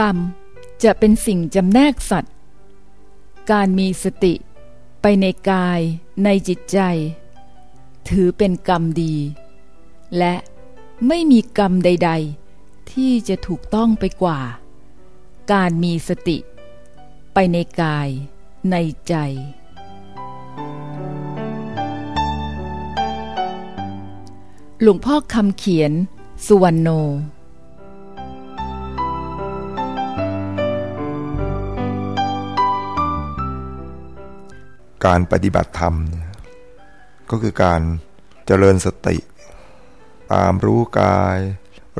กรรมจะเป็นสิ่งจำแนกสัตว์ การมีสติไปในกายในจิตใจ ถือเป็นกรรมดี และไม่มีกรรมใด ๆ ที่จะถูกต้องไปกว่า การมีสติ ไปในกายในใจ หลวงพ่อคำเขียน สุวรรณโน การปฏิบัติธรรม ก็คือการเจริญสติ ตามรู้กาย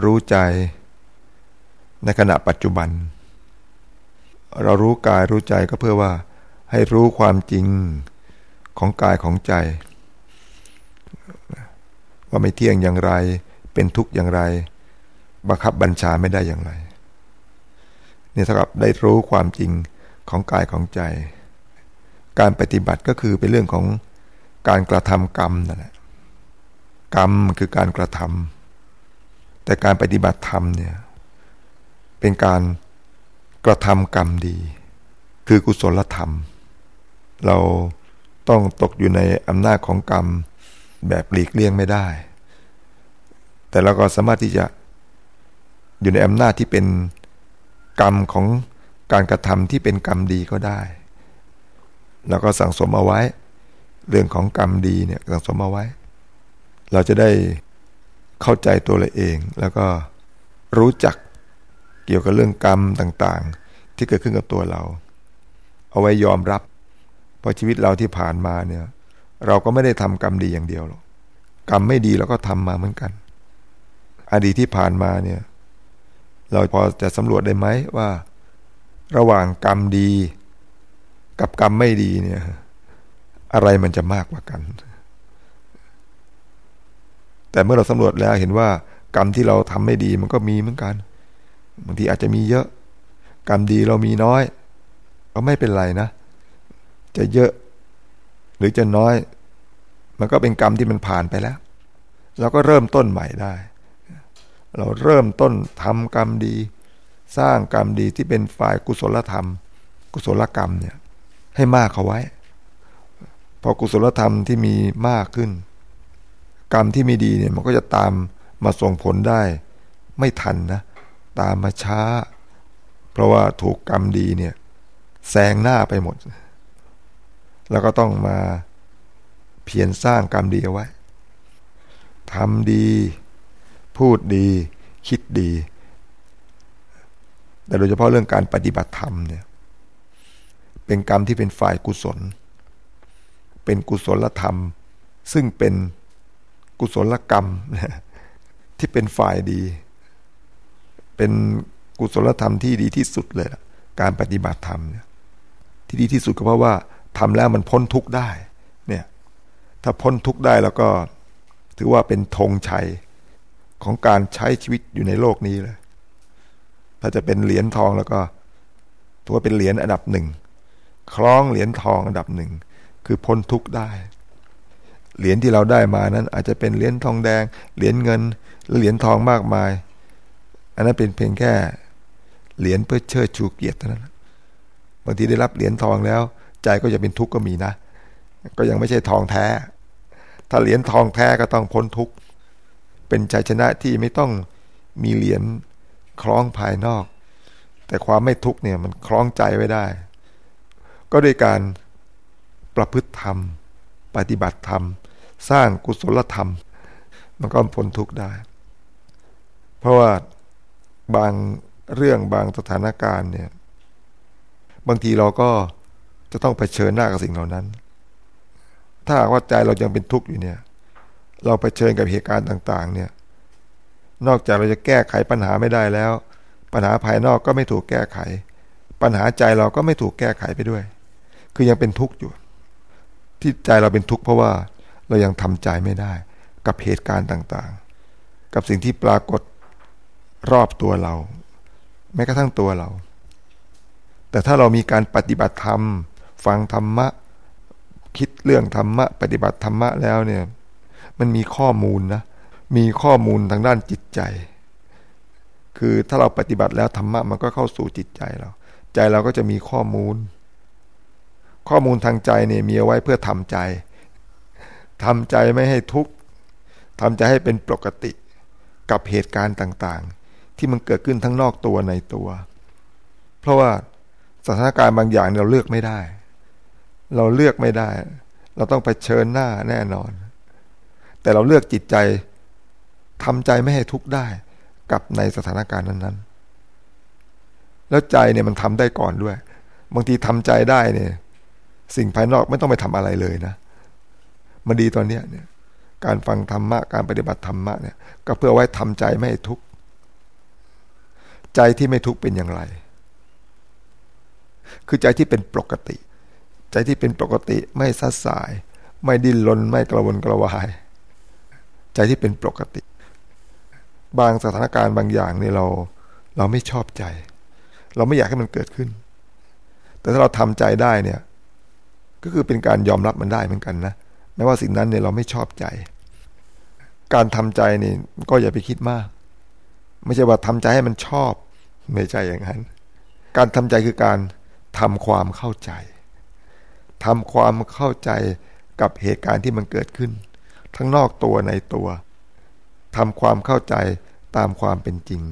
รู้ใจ ในขณะปัจจุบัน เรารู้กายรู้ใจก็เพื่อว่า ให้รู้ความจริงของกายของใจ ว่าไม่เที่ยงอย่างไร เป็นทุกข์อย่างไร บังคับบัญชาไม่ได้อย่างไรเนี่ยเท่ากับได้รู้ความจริงของกายของใจ การปฏิบัติก็คือเป็นเรื่องของการกระทำกรรมนั่นแหละกรรมคือการกระทำแต่การปฏิบัติธรรมเนี่ยเป็นการกระทำกรรมดี คือกุศลธรรม เราต้องตกอยู่ในอำนาจของกรรมแบบหลีกเลี่ยงไม่ได้ แต่เราก็สามารถที่จะอยู่ในอำนาจที่เป็นกรรมของการกระทำที่เป็นกรรมดีก็ได้ แล้วก็สั่งสมเอาไว้ เรื่องของกรรมดีเนี่ยสั่งสมเอาไว้ เราจะได้เข้าใจตัวเราเอง แล้วก็รู้จักเกี่ยวกับเรื่องกรรมต่างๆ ที่เกิดขึ้นกับตัวเรา เอาไว้ยอมรับเพราะชีวิตเราที่ผ่านมาเนี่ย เราก็ไม่ได้ทำกรรมดีอย่างเดียวหรอกกรรมไม่ดีเราก็ทำมาเหมือนกัน อดีตที่ผ่านมาเนี่ย เราพอจะสำรวจได้ไหมว่า ระหว่างกรรมดี กับกรรมไม่ดีเนี่ย อะไรมันจะมากกว่ากัน แต่เมื่อเราสำรวจแล้วเห็นว่ากรรมที่เราทำไม่ดีมันก็มีเหมือนกันบางทีอาจจะมีเยอะ กรรมดีเรามีน้อย ก็ไม่เป็นไรนะ จะเยอะ หรือจะน้อย มันก็เป็นกรรมที่มันผ่านไปแล้ว เราก็เริ่มต้นใหม่ได้ เราเริ่มต้นทำกรรมดี สร้างกรรมดีที่เป็นฝ่ายกุศลธรรม กุศลกรรมเนี่ย ให้มากเขาไว้ พอกุศลธรรมที่มีมากขึ้น กรรมที่ไม่ดีเนี่ยมันก็จะตามมาส่งผลได้ ไม่ทันนะ ตามมาช้า เพราะว่าถูกกรรมดีเนี่ยแซงหน้าไปหมด แล้วก็ต้องมาเพียรสร้างกรรมดีเอาไว้ทำดี พูดดี คิดดี แต่โดยเฉพาะเรื่องการปฏิบัติธรรมเนี่ย เป็นกรรมที่เป็นฝ่ายกุศล เป็นกุศลธรรม ซึ่งเป็นกุศลกรรมที่เป็นฝ่ายดี เป็นกุศลธรรมที่ดีที่สุดเลยการปฏิบัติธรรมเนี่ยที่ดีที่สุดก็เพราะว่าทำแล้วมันพ้นทุกข์ได้เนี่ยถ้าพ้นทุกข์ได้แล้วก็ถือว่าเป็นธงชัยของการใช้ชีวิตอยู่ในโลกนี้เลย ถ้าจะเป็นเหรียญทองแล้วก็ถือว่าเป็นเหรียญอันดับหนึ่ง คล้องเหรียญทองอันดับหนึ่ง คือพ้นทุกข์ได้ เหรียญที่เราได้มานั้น อาจจะเป็นเหรียญทองแดง เหรียญเงินเหรียญทองมากมาย อันนั้นเป็นเพียงแค่เหรียญเพื่อเชิดชูเกียรติเท่านั้นบางทีได้รับเหรียญทองแล้ว ใจก็จะเป็นทุกข์ก็มีนะ ก็ยังไม่ใช่ทองแท้ ถ้าเหรียญทองแท้ก็ต้องพ้นทุกข์เป็นชัยชนะที่ไม่ต้องมีเหรียญคล้องภายนอก แต่ความไม่ทุกข์เนี่ยมันคล้องใจไว้ได้ ก็ด้วยการประพฤติธรรม ปฏิบัติธรรม สร้างกุศลธรรม มันก็พ้นทุกข์ได้ เพราะว่าบางเรื่องบางสถานการณ์เนี่ย บางทีเราก็จะต้องเผชิญหน้ากับสิ่งเหล่านั้น ถ้าว่าใจเรายังเป็นทุกข์อยู่เนี่ย เราเผชิญกับเหตุการณ์ต่าง ๆ เนี่ย นอกจากเราจะแก้ไขปัญหาไม่ได้แล้ว ปัญหาภายนอกก็ไม่ถูกแก้ไข ปัญหาใจเราก็ไม่ถูกแก้ไขไปด้วย คือยังเป็นทุกข์อยู่ ที่ใจเราเป็นทุกข์เพราะว่าเรายังทำใจไม่ได้ กับเหตุการณ์ต่างๆ กับสิ่งที่ปรากฏรอบตัวเรา แม้กระทั่งตัวเรา แต่ถ้าเรามีการปฏิบัติธรรม ฟังธรรมะ คิดเรื่องธรรมะ ปฏิบัติธรรมะแล้วเนี่ย มันมีข้อมูลนะ มีข้อมูลทางด้านจิตใจ คือถ้าเราปฏิบัติแล้วธรรมะมันก็เข้าสู่จิตใจเรา ใจเราก็จะมีข้อมูล ข้อมูลทางใจเนี่ยมีเอาไว้เพื่อทำใจทำใจไม่ให้ทุกข์ทำใจให้เป็นปกติกับเหตุการณ์ต่างๆ ที่มันเกิดขึ้นทั้งนอกตัวในตัว เพราะว่าสถานการณ์บางอย่างเราเลือกไม่ได้ เราเลือกไม่ได้ เราต้องไปเชิญหน้าแน่นอน แต่เราเลือกจิตใจทำใจไม่ให้ทุกข์ได้กับในสถานการณ์นั้นๆ แล้วใจเนี่ยมันทำได้ก่อนด้วย บางทีทำใจได้เนี่ย สิ่งภายนอกไม่ต้องไปทำอะไรเลยนะมันดีตอนเนี้ยเนี่ย การฟังธรรมะ การปฏิบัติธรรมะเนี่ย ก็เพื่อไว้ทำใจไม่ทุกข์ใจที่ไม่ทุกข์เป็นอย่างไร คือใจที่เป็นปกติ ใจที่เป็นปกติไม่ซัดสาย ไม่ดิ้นรนไม่กระวนกระวาย ใจที่เป็นปกติ บางสถานการณ์บางอย่างเนี่ยเรา เราไม่ชอบใจ เราไม่อยากให้มันเกิดขึ้น แต่ถ้าเราทำใจได้เนี่ย ก็คือเป็นการยอมรับมันได้เหมือนกันนะแม้ว่าสิ่งนั้นเนี่ยเราไม่ชอบใจ การทำใจนี่ก็อย่าไปคิดมาก ไม่ใช่ว่าทำใจให้มันชอบไม่ใช่อย่างนั้น การทำใจคือการทำความเข้าใจทำความเข้าใจกับเหตุการณ์ที่มันเกิดขึ้น ทั้งนอกตัวในตัวทำความเข้าใจตามความเป็นจริง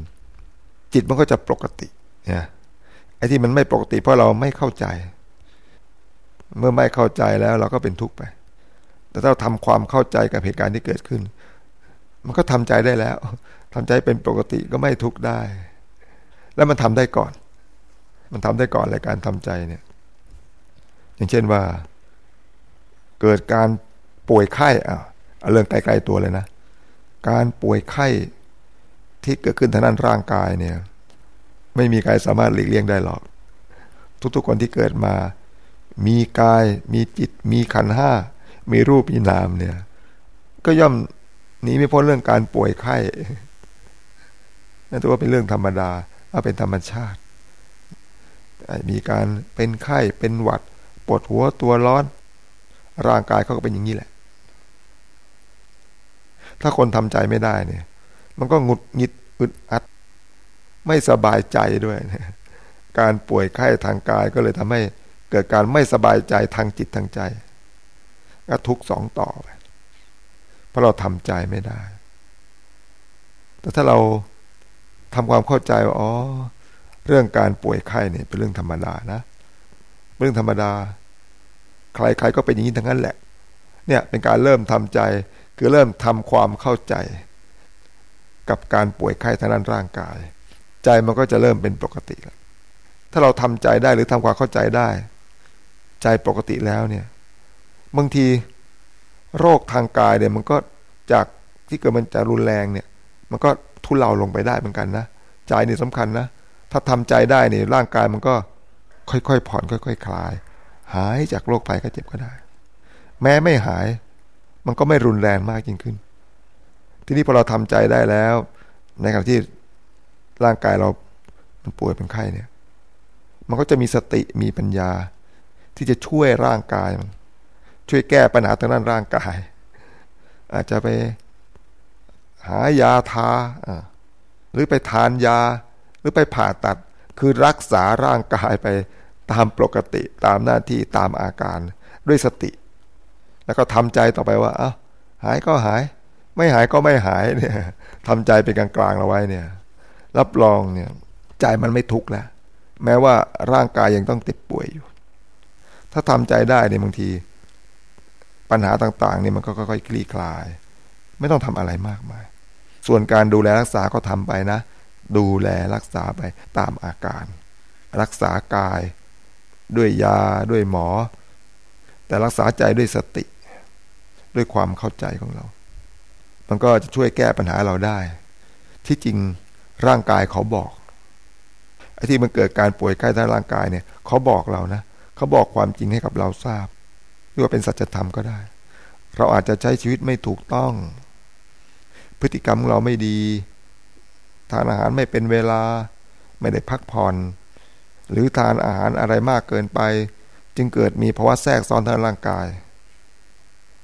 จิตมันก็จะปกติเนี่ยไอ้ที่มันไม่ปกติเพราะเราไม่เข้าใจ เมื่อไม่เข้าใจแล้วเราก็เป็นทุกข์ไป แต่ถ้าเราทำความเข้าใจกับเหตุการณ์ที่เกิดขึ้น มันก็ทำใจได้แล้วทำใจเป็นปกติก็ไม่ทุกข์ได้ แล้วมันทำได้ก่อน มันทำได้ก่อนเลยการทำใจเนี่ย อย่างเช่นว่า เกิดการป่วยไข้อะเรื่องไกลๆตัวเลยนะ การป่วยไข้ที่เกิดขึ้นทางด้านร่างกายเนี่ย ไม่มีใครสามารถหลีกเลี่ยงได้หรอก ทุกๆคนที่เกิดมา มีกาย มีจิต มีขันห้า มีรูปมีนามเนี่ย ก็ย่อมหนีไม่พ้นเรื่องการป่วยไข้นั่นถือว่าเป็นเรื่องธรรมดาว่าเป็นธรรมชาติ มีการเป็นไข้เป็นหวัดปวดหัวตัวร้อน ร่างกายเขาก็เป็นอย่างนี้แหละ ถ้าคนทำใจไม่ได้เนี่ย มันก็หงุดหงิดอึดอัด ไม่สบายใจด้วย การป่วยไข้ทางกายก็เลยทำให้ เกิดการไม่สบายใจทางจิตทางใจ ก็ทุกสองต่อไปเพราะเราทำใจไม่ได้ แต่ถ้าเราทำความเข้าใจว่าอ๋อ เรื่องการป่วยไข้เนี่ยเป็นเรื่องธรรมดานะเรื่องธรรมดา ใครๆก็เป็นอย่างนี้ทั้งนั้นแหละ เนี่ยเป็นการเริ่มทำใจคือเริ่มทำความเข้าใจ กับการป่วยไข้ทางด้านร่างกาย ใจมันก็จะเริ่มเป็นปกติแล้วถ้าเราทำใจได้หรือทำความเข้าใจได้ ใจปกติแล้วเนี่ย บางทีโรคทางกายเนี่ย มันก็จากที่เกิดมันจะรุนแรงเนี่ย มันก็ทุเลาลงไปได้เหมือนกันนะใจนี่สำคัญนะถ้าทำใจได้เนี่ยร่างกายมันก็ค่อยๆผ่อนค่อยๆคคลาย หายจากโรคภัยก็เจ็บก็ได้ แม้ไม่หาย มันก็ไม่รุนแรงมากยิ่งขึ้น ทีนี้พอเราทำใจได้แล้ว ในขณะที่ร่างกายเรามันป่วยเป็นไข้เนี่ย มันก็จะมีสติมีปัญญา ที่จะช่วยร่างกายมัน ช่วยแก้ปัญหาทางด้านร่างกาย อาจจะไปหายาทาหรือไปทานยา หรือไปผ่าตัดคือรักษาร่างกายไปตามปกติตามหน้าที่ตามอาการด้วยสติ แล้วก็ทำใจต่อไปว่าเอ้าหายก็หาย ไม่หายก็ไม่หายเนี่ยทำใจเป็นกลางๆเอาไว้เนี่ย รับรองเนี่ยใจมันไม่ทุกข์แล้ว แม้ว่าร่างกายยังต้องติดป่วยอยู่ ถ้าทำใจได้เนี่ยบางที ปัญหาต่างๆเนี่ยมันก็ค่อยๆคลี่คลาย ไม่ต้องทำอะไรมากมาย ส่วนการดูแลรักษาก็ทำไปนะ ดูแลรักษาไปตามอาการ รักษากาย ด้วยยาด้วยหมอ แต่รักษาใจด้วยสติ ด้วยความเข้าใจของเรา มันก็จะช่วยแก้ปัญหาเราได้ ที่จริงร่างกายเขาบอกไอ้ที่มันเกิดการป่วยใกล้ทางร่างกายเนี่ยเขาบอกเรานะ เขาบอกความจริงให้กับเราทราบหรือว่าเป็นสัจธรรมก็ได้ เราอาจจะใช้ชีวิตไม่ถูกต้อง พฤติกรรมของเราไม่ดี ทานอาหารไม่เป็นเวลา ไม่ได้พักผ่อน หรือทานอาหารอะไรมากเกินไป จึงเกิดมีภาวะแทรกซ้อนทางร่างกาย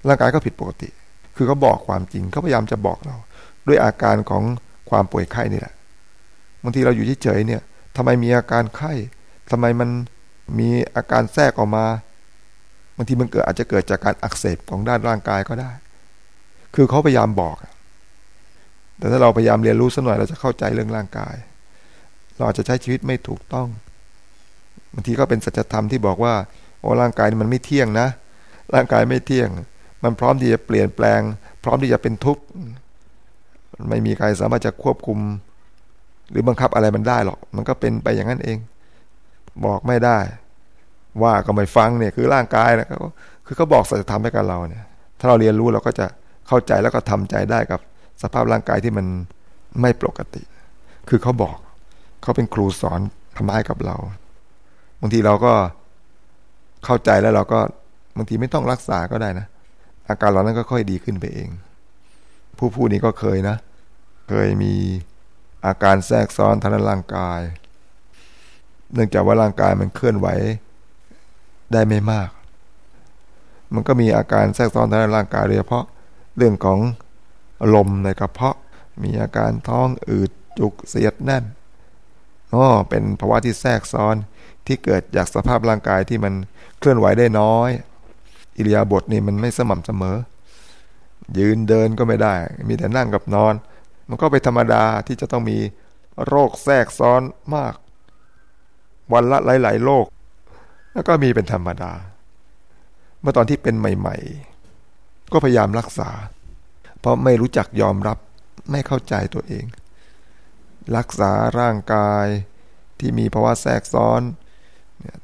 ร่างกายก็ผิดปกติ คือเขาบอกความจริงเขาพยายามจะบอกเรา ด้วยอาการของความป่วยไข้นี่แหละบางทีเราอยู่เฉยๆเนี่ยทำไมมีอาการไข้ทำไมมัน มีอาการแทรกออกมาบางทีมันเกิดอาจจะเกิดจากการอักเสบของด้านร่างกายก็ได้ คือเขาพยายามบอก แต่ถ้าเราพยายามเรียนรู้สักหน่อยเราจะเข้าใจเรื่องร่างกาย เราอาจจะใช้ชีวิตไม่ถูกต้อง บางทีก็เป็นสัจธรรมที่บอกว่า โอ้ร่างกายมันไม่เที่ยงนะ ร่างกายไม่เที่ยง มันพร้อมที่จะเปลี่ยนแปลง พร้อมที่จะเป็นทุกข์ ไม่มีใครสามารถจะควบคุม หรือบังคับอะไรมันได้หรอก มันก็เป็นไปอย่างนั้นเอง บอกไม่ได้ ว่าก็ไม่ฟังเนี่ยคือร่างกายนะเขาคือเขาบอกสัจธรรมให้กับเราเนี่ย ถ้าเราเรียนรู้เราก็จะเข้าใจแล้วก็ทำใจได้กับสภาพร่างกายที่มันไม่ปกติ คือเขาบอกเขาเป็นครูสอนทำให้กับเราบางทีเราก็เข้าใจแล้วเราก็บางทีไม่ต้องรักษาก็ได้นะอาการเรานั้นก็ค่อยดีขึ้นไปเอง ผู้ผู้นี้ก็เคยนะ เคยมีอาการแทรกซ้อนทางร่างกาย เนื่องจากว่าร่างกายมันเคลื่อนไหวได้ไม่มาก มันก็มีอาการแทรกซ้อนทางร่างกายโดยเฉพาะเรื่องของลมในกระเพาะ มีอาการท้องอืดจุกเสียดแน่นอ๋อเป็นภาวะที่แทรกซ้อนที่เกิดจากสภาพร่างกายที่มันเคลื่อนไหวได้น้อย อิริยาบถนี่มันไม่สม่ำเสมอ ยืนเดินก็ไม่ได้ มีแต่นั่งกับนอน มันก็ไปธรรมดาที่จะต้องมีโรคแทรกซ้อนมาก วันละหลายๆโรคแล้วก็มีเป็นธรรมดา เมื่อตอนที่เป็นใหม่ ๆ ก็พยายามรักษา เพราะไม่รู้จักยอมรับไม่เข้าใจตัวเอง รักษาร่างกายที่มีภาวะแทรกซ้อน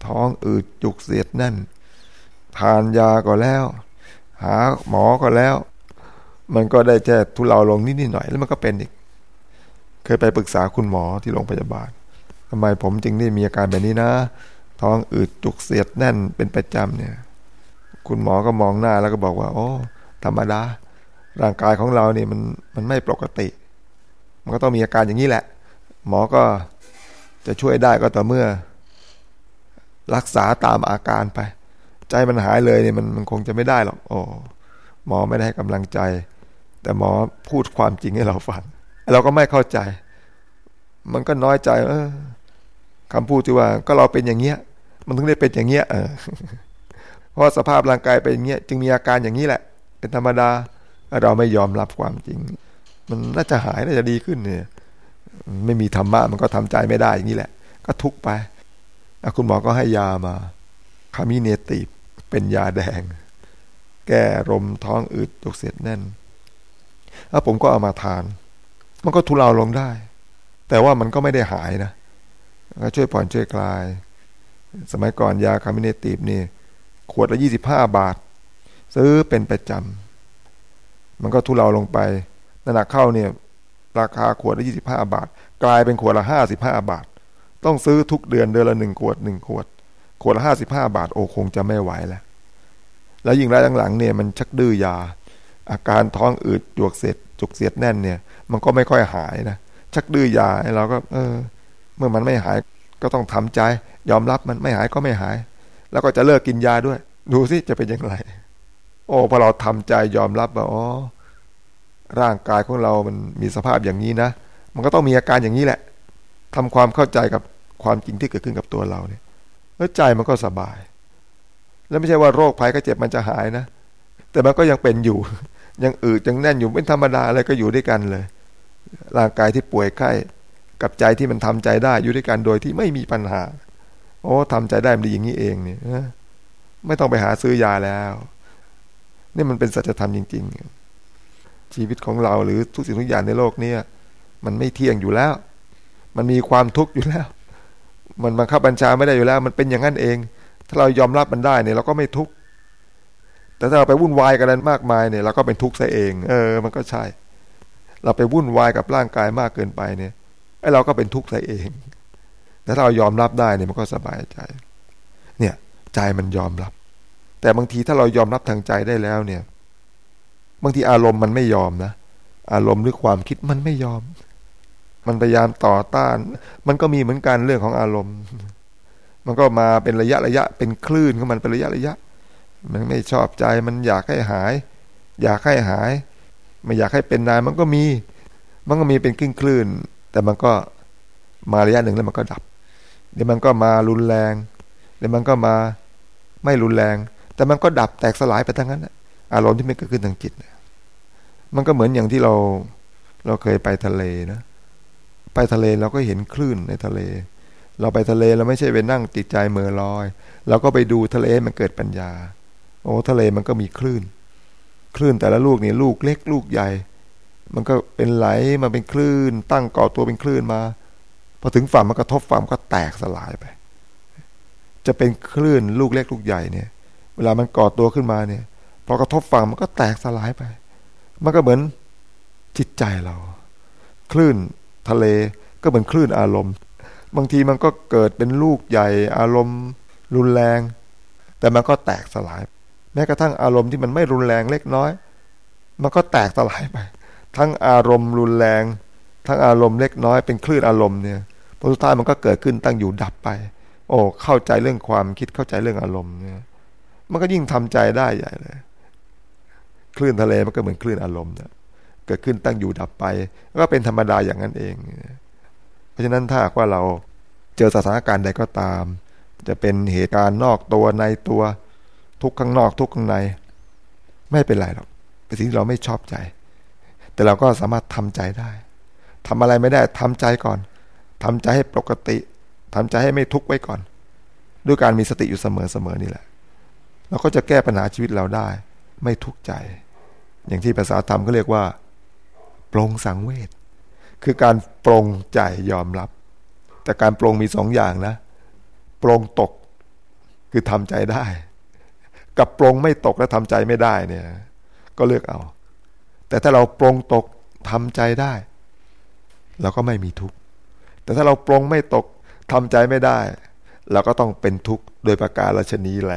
ท้องอืดจุกเสียดแน่น ทานยาก็แล้ว หาหมอก็แล้ว มันก็ได้แค่ทุเลาลงนิดๆหน่อย แล้วมันก็เป็นอีก เคยไปปรึกษาคุณหมอที่โรงพยาบาล ทำไมผมจึงได้มีอาการแบบนี้นะ ท้องอืดจุกเสียดแน่นเป็นประจำเนี่ย คุณหมอก็มองหน้าแล้วก็บอกว่า โอ้ธรรมดา ร่างกายของเราเนี่ยมันมันไม่ปกติ มันก็ต้องมีอาการอย่างนี้แหละ หมอก็จะช่วยได้ก็ต่อเมื่อ รักษาตามอาการไป ใจมันหายเลยเนี่ยมันมันคงจะไม่ได้หรอก โอ้หมอไม่ได้ให้กำลังใจ แต่หมอพูดความจริงให้เราฟังเราก็ไม่เข้าใจ มันก็น้อยใจ เออ คำพูดที่ว่าก็เราเป็นอย่างเงี้ย มันถึงได้เป็นอย่างเงี้ยเออเพราะสภาพร่างกายเป็นอย่างเงี้ยจึงมีอาการอย่างนี้แหละ เป็นธรรมดา เราไม่ยอมรับความจริง มันน่าจะหายน่าจะดีขึ้นเนี่ย ไม่มีธรรมะมันก็ทำใจไม่ได้อย่างนี้แหละ ก็ทุกไปคุณหมอก็ให้ยามาคามิเนติเป็นยาแดง แก้ลมท้องอืดจุกเสียดแน่นแล้วผมก็เอามาทาน มันก็ทุเลาลงได้ แต่ว่ามันก็ไม่ได้หายนะ ก็ช่วยผ่อนช่วยคลาย สมัยก่อนยาคาเมเนตีฟนี่ขวดละยี่สิบห้าบาท ซื้อเป็นประจำมันก็ทุเลาลงไปน้ำหนักเข้าเนี่ยราคาขวดละยี่สิบห้าบาท กลายเป็นขวดละห้าสิบห้าบาท ต้องซื้อทุกเดือนเดือนละหนึ่งขวดหนึ่งขวด ขวดละห้าสิบห้าบาทโอ้คงจะไม่ไหวแล้วแล้วยิ่งรายหลังๆเนี่ยมันชักดื้อยา อาการท้องอืดจวกเสร็จจุกเสียดแน่นเนี่ย มันก็ไม่ค่อยหายนะชักดื้อยาเราก็ เออ เมื่อมันไม่หายก็ต้องทำใจ ยอมรับมันไม่หายก็ไม่หาย แล้วก็จะเลิกกินยาด้วย ดูสิจะเป็นยังไงโอ้พอเราทำใจยอมรับว่าอ๋อร่างกายของเรามันมีสภาพอย่างนี้นะ มันก็ต้องมีอาการอย่างนี้แหละทำความเข้าใจกับความจริงที่เกิดขึ้นกับตัวเราเนี่ยแล้วใจมันก็สบาย แล้วไม่ใช่ว่าโรคภัยก็เจ็บมันจะหายนะ แต่มันก็ยังเป็นอยู่ ยังอืดยังแน่นอยู่เป็นธรรมดาอะไรก็อยู่ด้วยกันเลย ร่างกายที่ป่วยไข้ กับใจที่มันทำใจได้อยู่ด้วยกันโดยที่ไม่มีปัญหา โอ้ทำใจได้มันดีอย่างนี้เองเนี่ยไม่ต้องไปหาซื้อยาแล้ว นี่มันเป็นสัจธรรมจริง ๆ ชีวิตของเราหรือทุกสิ่งทุกอย่างในโลกนี้มันไม่เที่ยงอยู่แล้ว มันมีความทุกข์อยู่แล้ว มันบังคับบัญชาไม่ได้อยู่แล้ว มันเป็นอย่างนั้นเอง ถ้าเรายอมรับมันได้เนี่ยเราก็ไม่ทุกข์แต่ถ้าเราไปวุ่นวายกันมากมายเนี่ยเราก็เป็นทุกข์ซะเอง เออ มันก็ใช่ เราไปวุ่นวายกับร่างกายมากเกินไปเนี่ย ไอ้เราก็เป็นทุกข์ใส่เอง แต่ถ้าเรายอมรับได้เนี่ยมันก็สบายใจ เนี่ยใจมันยอมรับ แต่บางทีถ้าเรายอมรับทางใจได้แล้วเนี่ย บางทีอารมณ์มันไม่ยอมนะ อารมณ์หรือความคิดมันไม่ยอม มันพยายามต่อต้าน มันก็มีเหมือนกันเรื่องของอารมณ์ มันก็มาเป็นระยะระยะ เป็นคลื่นของมันเป็นระยะระยะ มันไม่ชอบใจ มันอยากให้หาย อยากให้หาย ไม่อยากให้เป็นนายมันก็มี มันก็มีเป็นคลื่นคลื่น แต่มันก็มาระยะหนึ่งแล้วมันก็ดับ เดี๋ยวมันก็มารุนแรง เดี๋ยวมันก็มาไม่รุนแรง แต่มันก็ดับแตกสลายไปทั้งนั้นอารมณ์ที่ไม่เกิดขึ้นทางจิตมันก็เหมือนอย่างที่เราเราเคยไปทะเลนะ ไปทะเลเราก็เห็นคลื่นในทะเล เราไปทะเลเราไม่ใช่ไปนั่งติดใจเมื่อลอย เราก็ไปดูทะเลมันเกิดปัญญา โอ้ทะเลมันก็มีคลื่น คลื่นแต่ละลูกนี่ลูกเล็กลูกใหญ่ มันก็เป็นไหลมาเป็นคลื่น ตั้งก่อตัวเป็นคลื่นมาพอถึงฝั่งมันกระทบฝั่งก็แตกสลายไป จะเป็นคลื่นลูกเล็กลูกใหญ่เนี่ย เวลามันก่อตัวขึ้นมาเนี่ยพอกระทบฝั่งมันก็แตกสลายไป มันก็เหมือนจิตใจเรา คลื่นทะเลก็เหมือนคลื่นอารมณ์ บางทีมันก็เกิดเป็นลูกใหญ่ อารมณ์ รุนแรง แต่มันก็แตกสลาย แม้กระทั่งอารมณ์ที่มันไม่รุนแรงเล็กน้อย มันก็แตกสลายไป ทั้งอารมณ์รุนแรง ทั้งอารมณ์เล็กน้อยเป็นคลื่นอารมณ์เนี่ยพอสุดท้ายมันก็เกิดขึ้นตั้งอยู่ดับไป โอ้เข้าใจเรื่องความคิดเข้าใจเรื่องอารมณ์เนี่ยมันก็ยิ่งทำใจได้ใหญ่เลยคลื่นทะเลมันก็เหมือนคลื่นอารมณ์เนี่ยเกิดขึ้นตั้งอยู่ดับไป ก็เป็นธรรมดาอย่างนั้นเอง เพราะฉะนั้นถ้าว่าเราเจอสถานการณ์ใดก็ตาม จะเป็นเหตุการณ์นอกตัวในตัวทุกข้างนอกทุกข้างใน ไม่เป็นไรหรอกเป็นสิ่งที่เราไม่ชอบใจ แต่เราก็สามารถทำใจได้ทำอะไรไม่ได้ทำใจก่อนทำใจให้ปกติทำใจให้ไม่ทุกข์ไว้ก่อน ด้วยการมีสติอยู่เสมอๆนี่แหละ เราก็จะแก้ปัญหาชีวิตเราได้ ไม่ทุกข์ใจ อย่างที่ภาษาธรรมก็เรียกว่า ปรงสังเวชคือการปรงใจยอมรับ แต่การปรงมีสองอย่างนะ ปรงตกคือทำใจได้ กับปรงไม่ตกและทำใจไม่ได้เนี่ย ก็เลือกเอา แต่ถ้าเราปรงตกทำใจได้เราก็ไม่มีทุกข์ แต่ถ้าเราปรงไม่ตกทำใจไม่ได้ เราก็ต้องเป็นทุกข์โดยประการลชนีแล